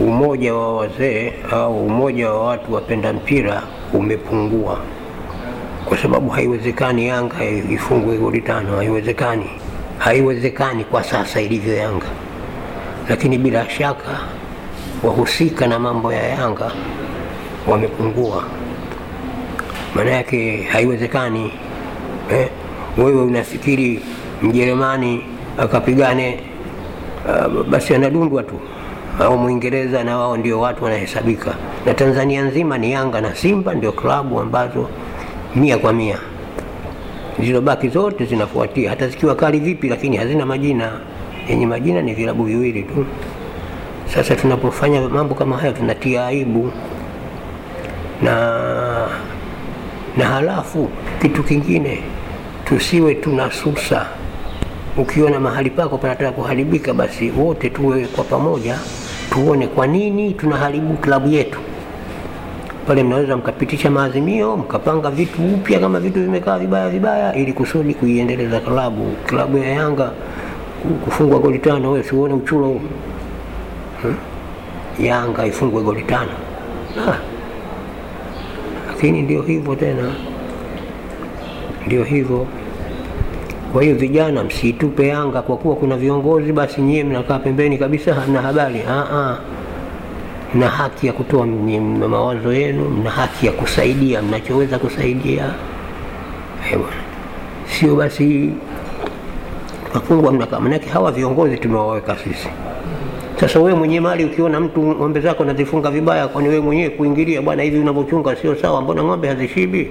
umoja wa wazee au umoja wa watu wapenda mpira umepungua, kwa sababu haiwezekani Yanga ifungwe goli tano, haiwezekani, haiwezekani kwa sasa ilivyo Yanga. Lakini bila shaka wahusika na mambo ya Yanga wamepungua, maana yake haiwezekani eh, wewe unafikiri Mjerumani akapigane uh, basi anadundwa tu au Mwingereza na wao ndio watu wanahesabika, na Tanzania nzima ni Yanga na Simba ndio klabu ambazo mia kwa mia, zilizobaki zote zinafuatia, hata zikiwa kali vipi, lakini hazina majina. Yenye majina ni vilabu viwili tu. Sasa tunapofanya mambo kama haya tunatia aibu na na halafu kitu kingine tusiwe tunasusa. Ukiona mahali pako panataka kuharibika, basi wote tuwe kwa pamoja, tuone kwa nini tunaharibu klabu yetu. Pale mnaweza mkapitisha maazimio, mkapanga vitu upya kama vitu vimekaa vibaya vibaya, ili kusudi kuiendeleza klabu. Klabu ya Yanga kufungwa goli tano, wewe siuone uchulo huu hmm? Yanga ifungwe goli tano ah. Lakini ndio hivyo tena, ndio hivyo. Kwa hiyo vijana, msitupe Yanga kwa kuwa kuna viongozi, basi nyie mnakaa pembeni kabisa, hamna habari. Aa, mna haki ya kutoa mawazo yenu, mna haki ya kusaidia mnachoweza kusaidia. Sio basi tukafungwa mnakaa, manake hawa viongozi tumewaweka sisi. Sasa wewe mwenye mali ukiona mtu ng'ombe zako nazifunga vibaya, kwani wewe mwenyewe kuingilia, bwana, hivi unavyochunga sio sawa, mbona ng'ombe hazishibi?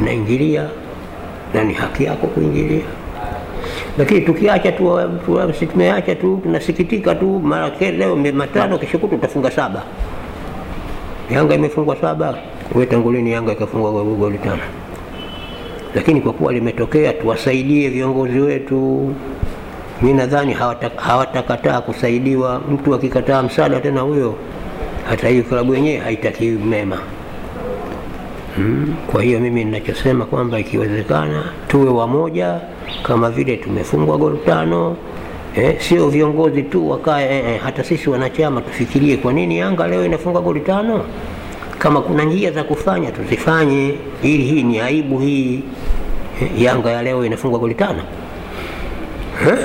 Unaingilia na ni haki yako kuingilia, lakini tukiacha tu, tu tumeacha tu, tunasikitika tu, mara leo matano, kesho kutu utafunga saba. Yanga imefungwa saba, wewe tangu lini Yanga ikafungwa goli tano? Lakini kwa kuwa limetokea, tuwasaidie viongozi wetu. Mi nadhani hawatakataa kusaidiwa. Mtu akikataa msaada tena huyo, hata hiyo klabu yenyewe haitaki mema. Kwa hiyo mimi ninachosema kwamba ikiwezekana tuwe wamoja, kama vile tumefungwa goli tano eh, sio viongozi tu wakae eh, eh, hata sisi wanachama tufikirie, kwa nini Yanga leo inafunga goli tano? Kama kuna njia za kufanya tuzifanye, ili hii ni aibu hii eh, Yanga ya leo inafungwa goli tano eh?